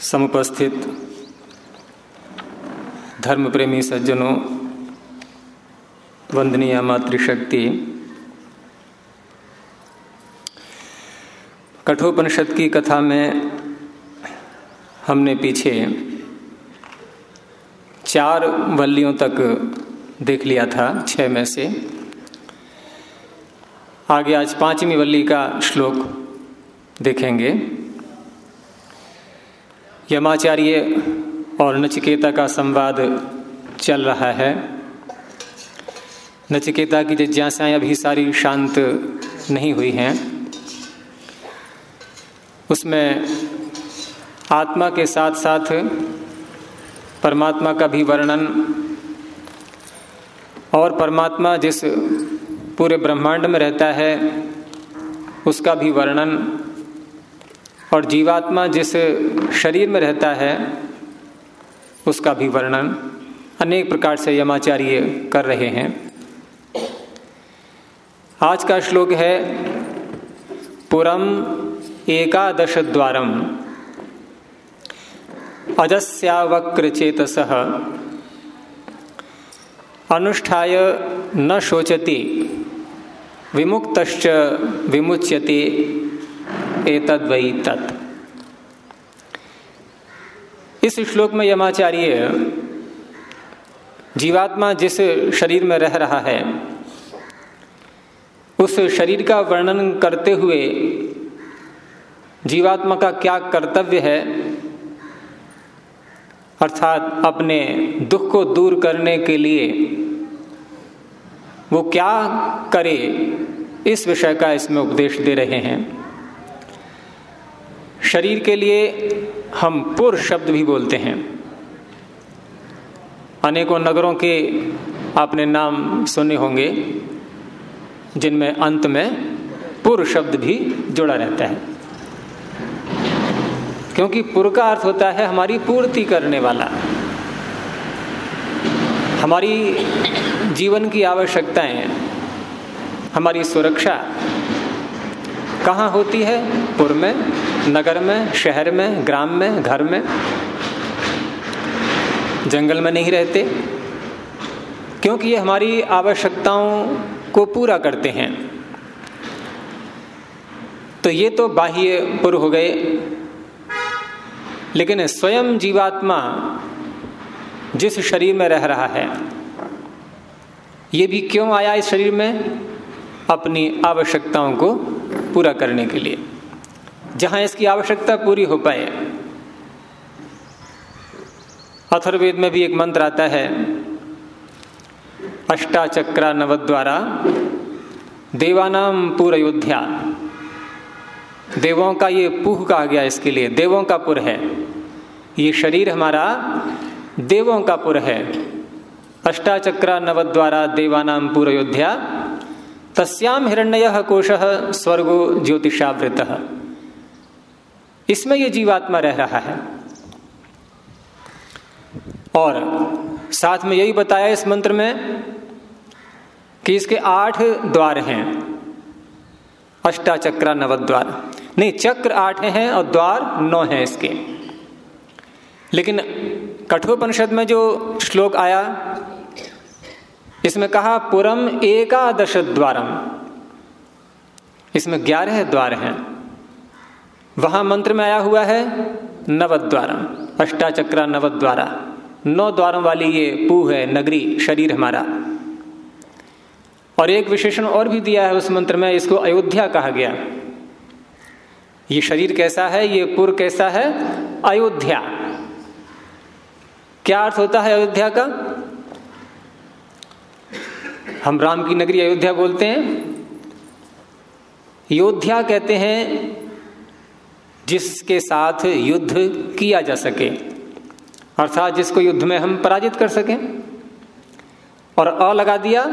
समुपस्थित धर्म प्रेमी सज्जनों, वंदनीय मातृशक्ति, कठोपनिषद की कथा में हमने पीछे चार वल्लियों तक देख लिया था, छह में से। आगे आज पांचवी वल्ली का श्लोक देखेंगे। यमाचार्य और नचिकेता का संवाद चल रहा है। नचिकेता की जिज्ञासाएँ अभी सारी शांत नहीं हुई हैं। उसमें आत्मा के साथ साथ परमात्मा का भी वर्णन और परमात्मा जिस पूरे ब्रह्मांड में रहता है, उसका भी वर्णन और जीवात्मा जिस शरीर में रहता है, उसका भी वर्णन अनेक प्रकार से यमाचार्य कर रहे हैं। आज का श्लोक है, पुरम एकादश द्वारम। अजस्यावक्र चेतस अनुष्ठाय न शोचति विमुक्त विमुच्यते। एतद वही तत्। इस श्लोक में यमाचार्य जीवात्मा जिस शरीर में रह रहा है, उस शरीर का वर्णन करते हुए जीवात्मा का क्या कर्तव्य है, अर्थात अपने दुख को दूर करने के लिए वो क्या करे, इस विषय का इसमें उपदेश दे रहे हैं। शरीर के लिए हम पुर शब्द भी बोलते हैं। अनेकों नगरों के आपने नाम सुने होंगे, जिनमें अंत में पुर शब्द भी जुड़ा रहता है। क्योंकि पुर का अर्थ होता है हमारी पूर्ति करने वाला। हमारी जीवन की आवश्यकताएँ, हमारी सुरक्षा कहाँ होती है? पुर में, नगर में, शहर में, ग्राम में, घर में? जंगल में नहीं रहते? क्योंकि ये हमारी आवश्यकताओं को पूरा करते हैं। तो ये तो बाह्य पुर हो गए। लेकिन स्वयं जीवात्मा जिस शरीर में रह रहा है, ये भी क्यों आया इस शरीर में? अपनी आवश्यकताओं को पूरा करने के लिए। जहाँ इसकी आवश्यकता पूरी हो पाए। अथर्वेद में भी एक मंत्र आता है, अष्टाचक्रा नवद्वारा, देवानाम पूर अयोध्या देवों का ये पूह कहा गया इसके लिए, देवों का पुर है। ये शरीर हमारा देवों का पुर है। अष्टाचक्रा नवद्वारा, देवानाम पूर अयोध्या तस्याम हिरण्य कोश स्वर्गो ज्योतिषावृत। इसमें यह जीवात्मा रह रहा है। और साथ में यही बताया इस मंत्र में कि इसके आठ द्वार हैं। अष्टाचक्रा, नवद्वार। नहीं, चक्र आठ हैं और द्वार नौ हैं इसके। लेकिन कठोपनिषद में जो श्लोक आया इसमें कहा, पुरम एकादश द्वारम। इसमें ग्यारह द्वार हैं। वहाँ मंत्र में आया हुआ है, नवद्वारम। अष्टाचक्रा नवद्वारा। नौ द्वारों वाली ये पू है, नगरी, शरीर हमारा। और एक विशेषण और भी दिया है उस मंत्र में, इसको अयोध्या कहा गया। ये शरीर कैसा है, ये पुर कैसा है? अयोध्या। क्या अर्थ होता है अयोध्या का? हम राम की नगरी अयोध्या बोलते हैं। योध्या कहते हैं, जिसके साथ युद्ध किया जा सके, अर्थात जिसको युद्ध में हम पराजित कर सकें। और अ लगा दिया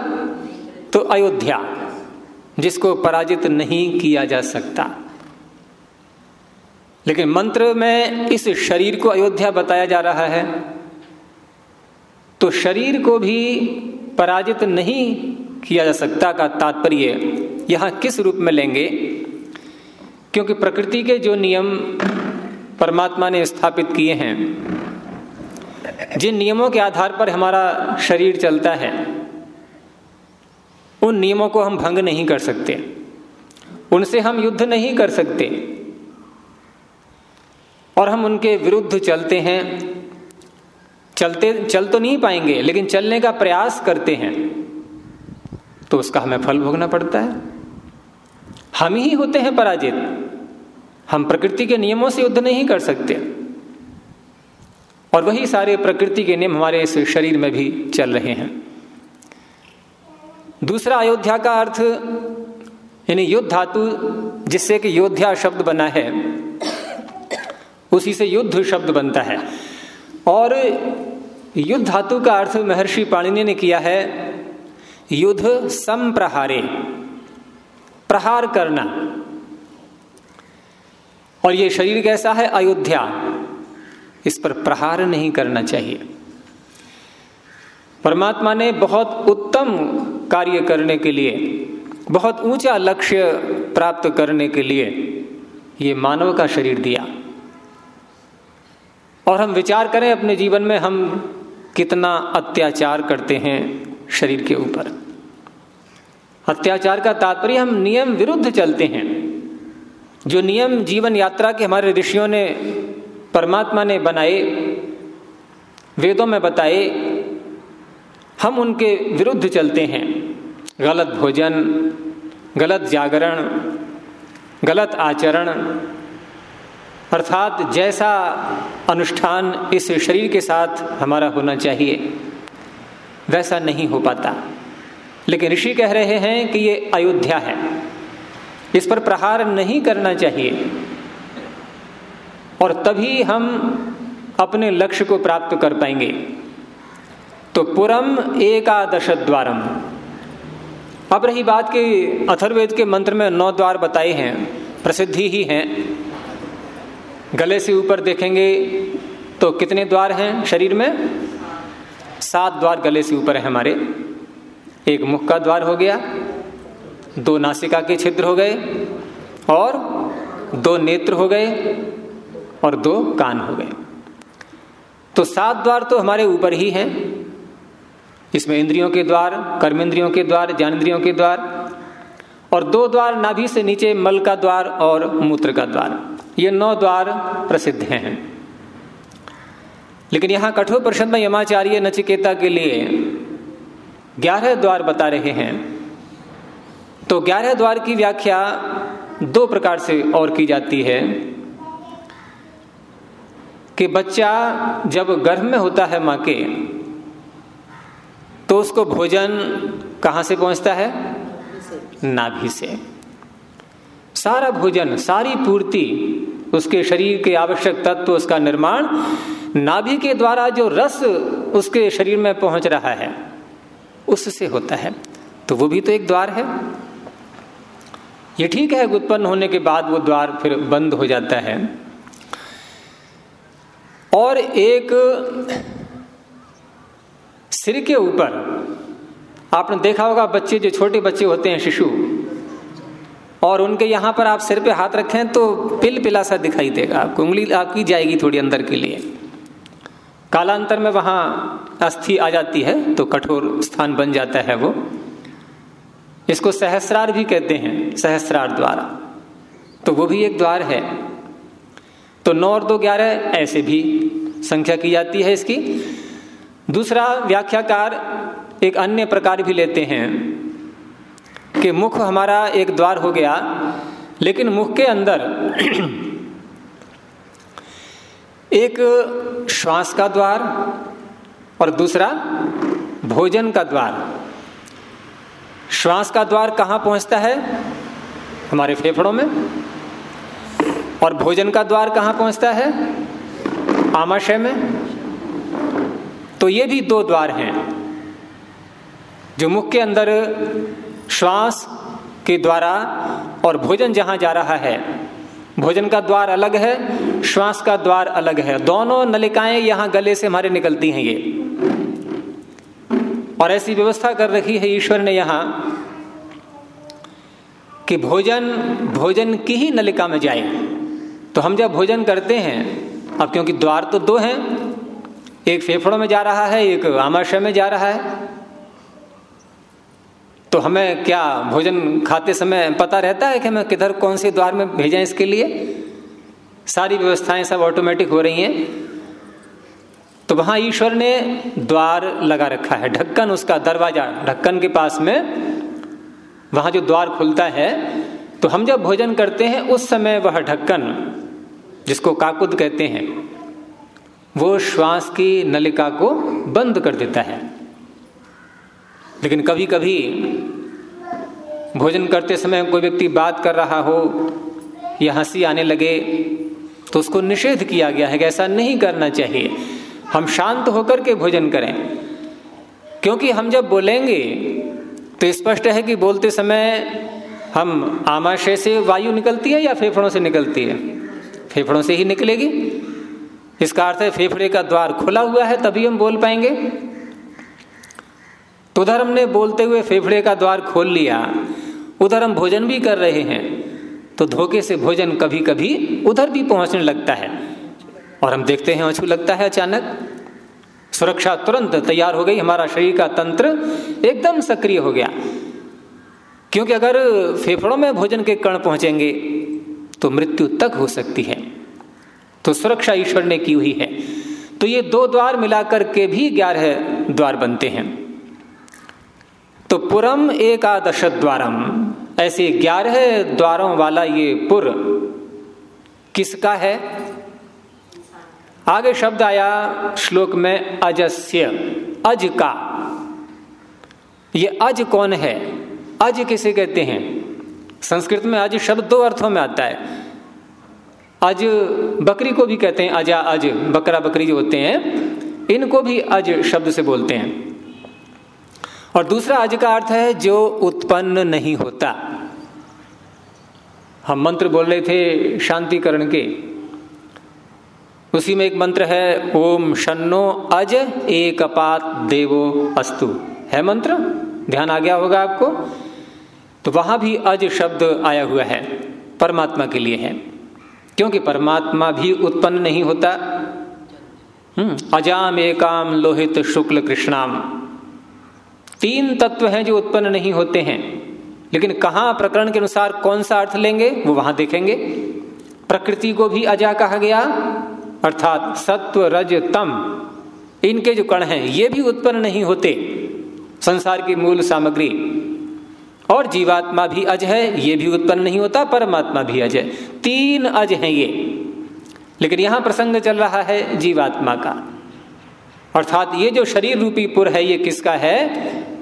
तो अयोध्या, जिसको पराजित नहीं किया जा सकता। लेकिन मंत्र में इस शरीर को अयोध्या बताया जा रहा है। तो शरीर को भी पराजित नहीं किया जा सकता का तात्पर्य यहाँ किस रूप में लेंगे? क्योंकि प्रकृति के जो नियम परमात्मा ने स्थापित किए हैं, जिन नियमों के आधार पर हमारा शरीर चलता है, उन नियमों को हम भंग नहीं कर सकते। उनसे हम युद्ध नहीं कर सकते। और हम उनके विरुद्ध चलते हैं चलते, चल तो नहीं पाएँगे, लेकिन चलने का प्रयास करते हैं। तो उसका हमें फल भोगना पड़ता है। हम ही होते हैं पराजित। हम प्रकृति के नियमों से युद्ध नहीं कर सकते। और वही सारे प्रकृति के नियम हमारे इस शरीर में भी चल रहे हैं। दूसरा अयोध्या का अर्थ, यानी युद्ध धातु, जिससे कि योद्धा शब्द बना है, उसी से युद्ध शब्द बनता है। और युद्ध धातु का अर्थ महर्षि पाणिनि ने किया है, युद्ध संप्रहारे, प्रहार करना। और ये शरीर कैसा है? अयोध्या। इस पर प्रहार नहीं करना चाहिए। परमात्मा ने बहुत उत्तम कार्य करने के लिए, बहुत ऊँचा लक्ष्य प्राप्त करने के लिए ये मानव का शरीर दिया। और हम विचार करें अपने जीवन में हम कितना अत्याचार करते हैं शरीर के ऊपर। अत्याचार का तात्पर्य हम नियम विरुद्ध चलते हैं। जो नियम जीवन यात्रा के हमारे ऋषियों ने, परमात्मा ने बनाए, वेदों में बताए, हम उनके विरुद्ध चलते हैं। गलत भोजन, गलत जागरण, गलत आचरण अर्थात जैसा अनुष्ठान इस शरीर के साथ हमारा होना चाहिए, वैसा नहीं हो पाता। लेकिन ऋषि कह रहे हैं कि ये अयोध्या है। इस पर प्रहार नहीं करना चाहिए। और तभी हम अपने लक्ष्य को प्राप्त कर पाएँगे। तो पुरम एकादश द्वारम। अब रही बात कि अथर्वेद के मंत्र में नौ द्वार बताए हैं, प्रसिद्धि ही हैं। गले से ऊपर देखेंगे तो कितने द्वार हैं शरीर में? सात द्वार गले से ऊपर है हमारे। एक मुख का द्वार हो गया, दो नासिका के छिद्र हो गए और दो नेत्र हो गए और दो कान हो गए। तो सात द्वार तो हमारे ऊपर ही हैं। इसमें इंद्रियों के द्वार, कर्मेंद्रियों के द्वार ज्ञानेन्द्रियों के द्वार और दो द्वार नाभि से नीचे मल का द्वार और मूत्र का द्वार। ये नौ द्वार प्रसिद्ध हैं। लेकिन यहाँ कठोर प्रश्न में यमाचार्य नचिकेता के लिए ग्यारह द्वार बता रहे हैं। तो ग्यारह द्वार की व्याख्या दो प्रकार से और की जाती है कि बच्चा जब गर्भ में होता है माँ के तो उसको भोजन कहाँ से पहुँचता है? नाभि से। सारा भोजन, सारी पूर्ति, उसके शरीर के आवश्यक तत्व, उसका निर्माण, नाभि के द्वारा जो रस उसके शरीर में पहुँच रहा है, उससे होता है। तो वो भी तो एक द्वार है। ये ठीक है, उत्पन्न होने के बाद वो द्वार फिर बंद हो जाता है। और एक सिर के ऊपर, आपने देखा होगा, बच्चे, जो छोटे बच्चे होते हैं, शिशु और उनके यहाँ पर आप सिर पे हाथ रखें तो पिल पिला सा दिखाई देगा। आपको उंगली आपकी जाएगी थोड़ी अंदर के लिए। कालांतर में वहाँ अस्थि आ जाती है तो कठोर स्थान बन जाता है वो। इसको सहस्रार भी कहते हैं, सहस्रार द्वारा। तो वो भी एक द्वार है। तो नौ और दो ग्यारह ऐसे भी संख्या की जाती है इसकी। दूसरा व्याख्याकार एक अन्य प्रकार भी लेते हैं। कि मुख हमारा एक द्वार हो गया, लेकिन मुख के अंदर एक श्वास का द्वार और दूसरा भोजन का द्वार। श्वास का द्वार कहाँ पहुँचता है? हमारे फेफड़ों में। और भोजन का द्वार कहाँ पहुँचता है? आमाशय में। तो ये भी दो द्वार हैं, जो मुख के अंदर श्वास के द्वारा और भोजन जहाँ जा रहा है, भोजन का द्वार अलग है, श्वास का द्वार अलग है। दोनों नलिकाएँ यहाँ गले से हमारे निकलती हैं ये। और ऐसी व्यवस्था कर रखी है ईश्वर ने यहाँ कि भोजन भोजन की ही नलिका में जाए। तो हम जब भोजन करते हैं, अब क्योंकि द्वार तो दो हैं, एक फेफड़ों में जा रहा है, एक आमाशय में जा रहा है तो हमें क्या भोजन खाते समय पता रहता है कि हमें किधर कौन से द्वार में भेजें इसके लिए? सारी व्यवस्थाएँ सब ऑटोमेटिक हो रही हैं। तो वहाँ ईश्वर ने द्वार लगा रखा है, ढक्कन उसका दरवाज़ा, ढक्कन के पास में। वहाँ जो द्वार खुलता है तो हम जब भोजन करते हैं, उस समय वह ढक्कन, जिसको काकुद कहते हैं, वो श्वास की नलिका को बंद कर देता है। लेकिन कभी कभी भोजन करते समय कोई व्यक्ति बात कर रहा हो या हँसी आने लगे तो उसको निषेध किया गया है कि ऐसा नहीं करना चाहिए। हम शांत होकर के भोजन करें। क्योंकि हम जब बोलेंगे तो स्पष्ट है कि बोलते समय हम आमाशय से वायु निकलती है या फेफड़ों से निकलती है? फेफड़ों से ही निकलेगी। इसका अर्थ है, फेफड़े का द्वार खुला हुआ है, तभी हम बोल पाएँगे। तो उधर हमने बोलते हुए फेफड़े का द्वार खोल लिया। उधर हम भोजन भी कर रहे हैं। तो धोखे से भोजन कभी कभी उधर भी पहुँचने लगता है। और हम देखते हैं अछू लगता है अचानक। सुरक्षा तुरंत तैयार हो गई। हमारा शरीर का तंत्र एकदम सक्रिय हो गया। क्योंकि अगर फेफड़ों में भोजन के कण पहुँचेंगे तो मृत्यु तक हो सकती है। तो सुरक्षा ईश्वर ने की हुई है। तो ये दो द्वार मिलाकर के भी ग्यारह द्वार बनते हैं। तो पुरम एकादश द्वारम ऐसे ग्यारह द्वारों वाला ये पुर किसका है? आगे शब्द आया श्लोक में अजस्य, अज का। ये अज कौन है? अज किसे कहते हैं? संस्कृत में अज शब्द दो अर्थों में आता है। अज बकरी को भी कहते हैं अजा अज, बकरा बकरी जो होते हैं, इनको भी अज शब्द से बोलते हैं। और दूसरा अज का अर्थ है जो उत्पन्न नहीं होता। हम मंत्र बोल रहे थे शांतिकरण के। उसी में एक मंत्र है, ओम शन्नो अज एक अपात देवो अस्तु। है मंत्र? ध्यान आ गया होगा आपको? तो वहाँ भी अज शब्द आया हुआ है, परमात्मा के लिए है। क्योंकि परमात्मा भी उत्पन्न नहीं होता। हम्म अजाम एकाम लोहित शुक्ल कृष्णाम। तीन तत्व हैं जो उत्पन्न नहीं होते हैं। लेकिन कहा प्रकरण के अनुसार कौन सा अर्थ लेंगे, वो वहाँ देखेंगे। प्रकृति को भी अजा कहा गया, अर्थात सत्व, रज, तम, इनके जो कण हैं, ये भी उत्पन्न नहीं होते। संसार की मूल सामग्री। और जीवात्मा भी अज है, ये भी उत्पन्न नहीं होता, परमात्मा भी अज है। तीन अज हैं ये। लेकिन यहाँ प्रसंग चल रहा है जीवात्मा का। अर्थात ये जो शरीर रूपी पुर है, ये किसका है?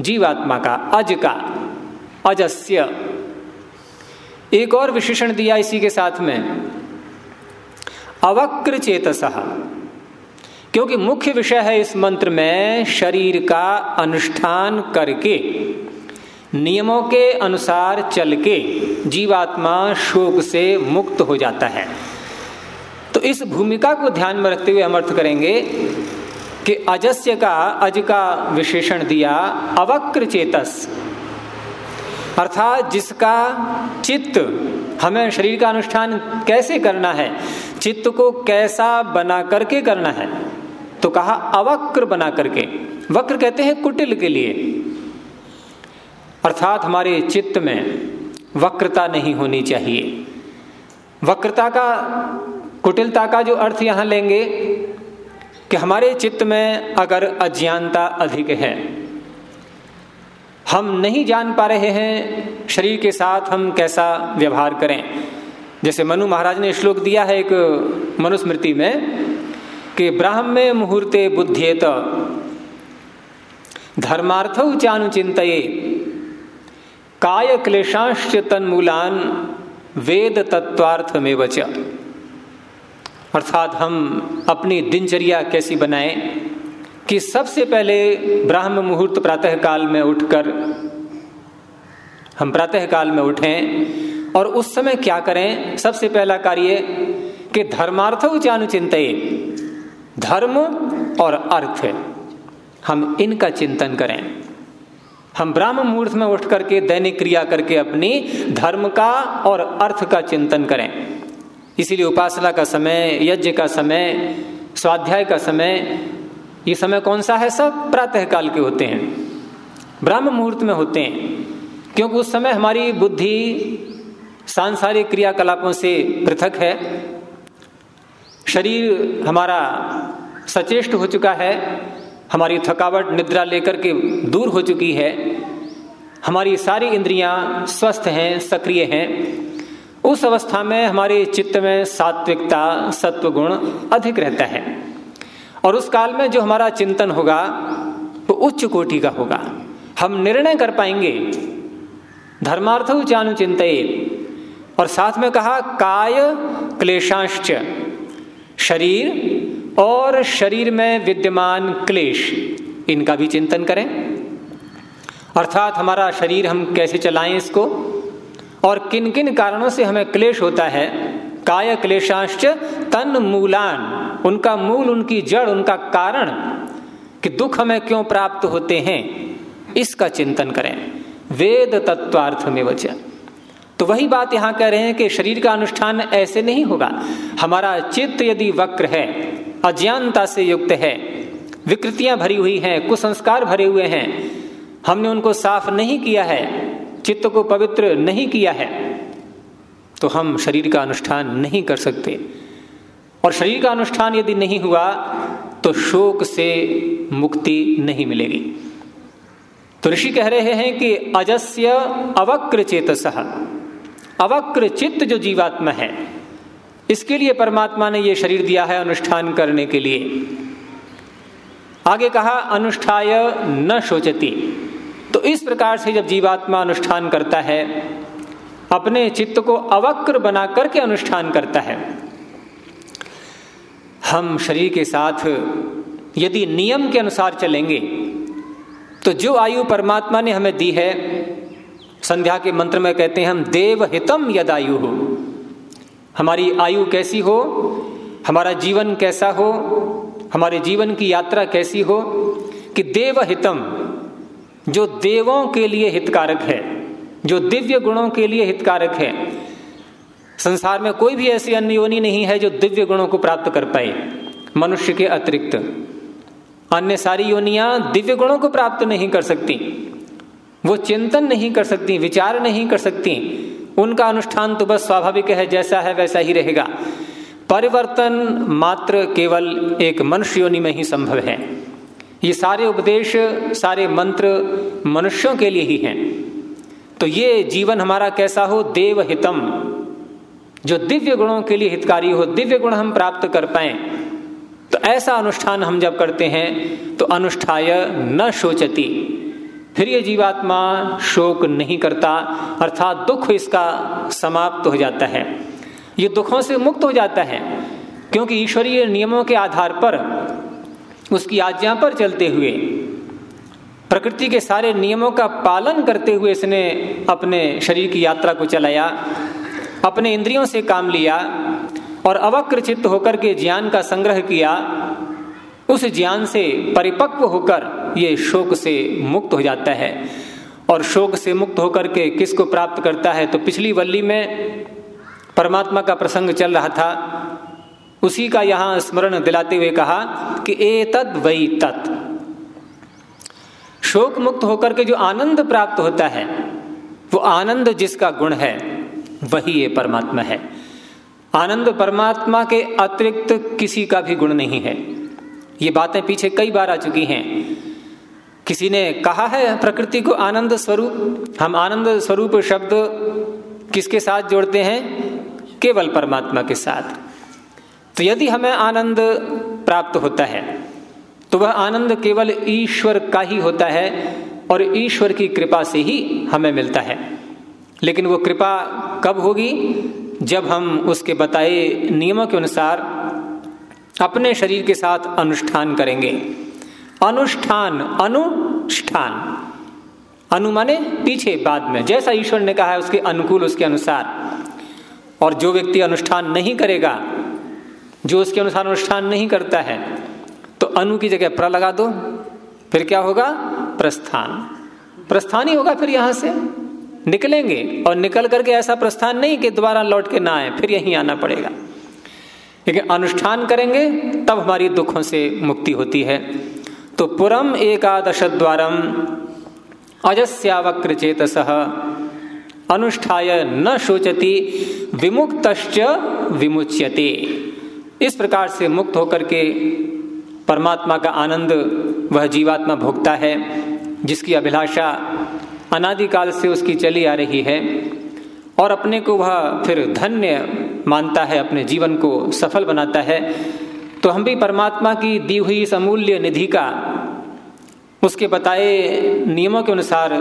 जीवात्मा का, अज का, अजस्य। एक और विशेषण दिया इसी के साथ में अवक्र चेतस क्योंकि मुख्य विषय है इस मंत्र में, शरीर का अनुष्ठान करके, नियमों के अनुसार चल के जीवात्मा शोक से मुक्त हो जाता है। तो इस भूमिका को ध्यान में रखते हुए हम अर्थ करेंगे कि अजस्य का, अज का विशेषण दिया अवक्र चेतस अर्थात जिसका चित्त, हमें शरीर का अनुष्ठान कैसे करना है? चित्त को कैसा बना करके करना है? तो कहा, अवक्र बना करके। वक्र कहते हैं कुटिल के लिए। अर्थात हमारे चित्त में वक्रता नहीं होनी चाहिए। वक्रता का, कुटिलता का जो अर्थ यहाँ लेंगे कि हमारे चित्त में अगर अज्ञानता अधिक है, हम नहीं जान पा रहे हैं शरीर के साथ हम कैसा व्यवहार करें। जैसे मनु महाराज ने श्लोक दिया है एक मनुस्मृति में कि ब्राह्मे मुहूर्ते बुद्धियत, धर्मार्थ चानुचिंत काय क्लेशांश तन्मूलान वेद तत्वार्थ में वच अर्थात हम अपनी दिनचर्या कैसी बनाएँ कि सबसे पहले ब्राह्म मुहूर्त प्रातः काल में उठकर हम प्रातः काल में उठें और उस समय क्या करें? सबसे पहला कार्य कि धर्मार्थ उचानुचिंत धर्म और अर्थ, हम इनका चिंतन करें। हम ब्राह्म मुहूर्त में उठ करके दैनिक क्रिया करके अपनी धर्म का और अर्थ का चिंतन करें। इसीलिए उपासना का समय, यज्ञ का समय, स्वाध्याय का समय, ये समय कौन सा है? सब प्रातः काल के होते हैं। ब्रह्म मुहूर्त में होते हैं। क्योंकि उस समय हमारी बुद्धि सांसारिक क्रियाकलापों से पृथक है। शरीर हमारा सचेष्ट हो चुका है। हमारी थकावट, निद्रा लेकर के दूर हो चुकी है। हमारी सारी इंद्रियाँ स्वस्थ हैं, सक्रिय हैं। उस अवस्था में हमारे चित्त में सात्विकता सत्व गुण अधिक रहता है। और उस काल में जो हमारा चिंतन होगा, वो उच्च कोटि का होगा। हम निर्णय कर पाएँगे। धर्मार्थ चानुचिंत और साथ में कहा, काय क्लेशांश्च। शरीर और शरीर में विद्यमान क्लेश, इनका भी चिंतन करें। अर्थात हमारा शरीर हम कैसे चलाएँ इसको? और किन किन कारणों से हमें क्लेश होता है? काय क्लेशांश तन मूलान। उनका मूल, उनकी जड़, उनका कारण कि दुख हमें क्यों प्राप्त होते हैं, इसका चिंतन करें। वेद तत्वार्थ में वचन तो वही बात यहाँ कह रहे हैं कि शरीर का अनुष्ठान ऐसे नहीं होगा। हमारा चित्त यदि वक्र है, अज्ञानता से युक्त है, विकृतियाँ भरी हुई हैं, कुसंस्कार भरे हुए हैं, हमने उनको साफ़ नहीं किया है चित्त को पवित्र नहीं किया है तो हम शरीर का अनुष्ठान नहीं कर सकते। और शरीर का अनुष्ठान यदि नहीं हुआ तो शोक से मुक्ति नहीं मिलेगी। तो ऋषि कह रहे हैं कि अजस्य अवक्र चेतस। अवक्र चित्त जो जीवात्मा है, इसके लिए परमात्मा ने यह शरीर दिया है अनुष्ठान करने के लिए। आगे कहा, अनुष्ठाय न शोचती। तो इस प्रकार से जब जीवात्मा अनुष्ठान करता है, अपने चित्त को अवक्र बना करके अनुष्ठान करता है। हम शरीर के साथ यदि नियम के अनुसार चलेंगे तो जो आयु परमात्मा ने हमें दी है, संध्या के मंत्र में कहते हैं, हम देव हितम यद आयु हो। हमारी आयु कैसी हो, हमारा जीवन कैसा हो, हमारे जीवन की यात्रा कैसी हो, कि देव हितम जो देवों के लिए हितकारक है, जो दिव्य गुणों के लिए हितकारक है। संसार में कोई भी ऐसी अन्य योनि नहीं है जो दिव्य गुणों को प्राप्त कर पाए, मनुष्य के अतिरिक्त। अन्य सारी योनियाँ दिव्य गुणों को प्राप्त नहीं कर सकती। वो चिंतन नहीं कर सकती, विचार नहीं कर सकती। उनका अनुष्ठान तो बस स्वाभाविक है, जैसा है वैसा ही रहेगा। परिवर्तन मात्र केवल एक मनुष्य योनि में ही संभव है। ये सारे उपदेश, सारे मंत्र मनुष्यों के लिए ही हैं। तो ये जीवन हमारा कैसा हो? देव हितम जो दिव्य गुणों के लिए हितकारी हो, दिव्य गुण हम प्राप्त कर पाए। तो ऐसा अनुष्ठान हम जब करते हैं तो अनुष्ठाय न शोचती। फिर ये जीवात्मा शोक नहीं करता, अर्थात दुख इसका समाप्त हो जाता है। ये दुखों से मुक्त हो जाता है, क्योंकि ईश्वरीय नियमों के आधार पर उसकी आज्ञा पर चलते हुए, प्रकृति के सारे नियमों का पालन करते हुए इसने अपने शरीर की यात्रा को चलाया, अपने इंद्रियों से काम लिया और अवक्र चित्त होकर के ज्ञान का संग्रह किया, उस ज्ञान से परिपक्व होकर ये शोक से मुक्त हो जाता है। और शोक से मुक्त होकर के किसको प्राप्त करता है? तो पिछली वल्ली में परमात्मा का प्रसंग चल रहा था। उसी का यहाँ स्मरण दिलाते हुए कहा कि ए तद वही तत्। शोक मुक्त होकर के जो आनंद प्राप्त होता है, वो आनंद जिसका गुण है, वही ये परमात्मा है। आनंद परमात्मा के अतिरिक्त किसी का भी गुण नहीं है। ये बातें पीछे कई बार आ चुकी हैं। किसी ने कहा है, प्रकृति को आनंद स्वरूप, हम आनंद स्वरूप शब्द किसके साथ जोड़ते हैं? केवल परमात्मा के साथ। तो यदि हमें आनंद प्राप्त होता है तो वह आनंद केवल ईश्वर का ही होता है और ईश्वर की कृपा से ही हमें मिलता है। लेकिन वो कृपा कब होगी? जब हम उसके बताए नियमों के अनुसार अपने शरीर के साथ अनुष्ठान करेंगे। अनुष्ठान अनुष्ठान। अनु माने पीछे, बाद में। जैसा ईश्वर ने कहा है, उसके अनुकूल, उसके अनुसार। और जो व्यक्ति अनुष्ठान नहीं करेगा जो उसके अनुसार अनुष्ठान नहीं करता है तो अनु की जगह प्र लगा दो, फिर क्या होगा? प्रस्थान। प्रस्थान ही होगा फिर यहाँ से। निकलेंगे, और निकल करके ऐसा प्रस्थान नहीं कि दोबारा लौट के ना आए, फिर यहीं आना पड़ेगा। लेकिन अनुष्ठान करेंगे, तब हमारी दुखों से मुक्ति होती है। तो पुरम एकादश द्वारम अजस्यावक्र चेतस, अनुष्ठाय न शोचती विमुक्त विमुच्यते। इस प्रकार से मुक्त होकर के परमात्मा का आनंद वह जीवात्मा भोगता है, जिसकी अभिलाषा अनादिकाल से उसकी चली आ रही है और अपने को वह फिर धन्य मानता है, अपने जीवन को सफल बनाता है। तो हम भी परमात्मा की दी हुई इस अमूल्य निधि का उसके बताए नियमों के अनुसार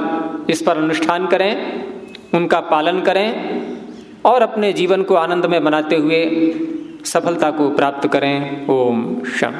इस पर अनुष्ठान करें, उनका पालन करें और अपने जीवन को आनंद में बनाते हुए सफलता को प्राप्त करें। ओम शम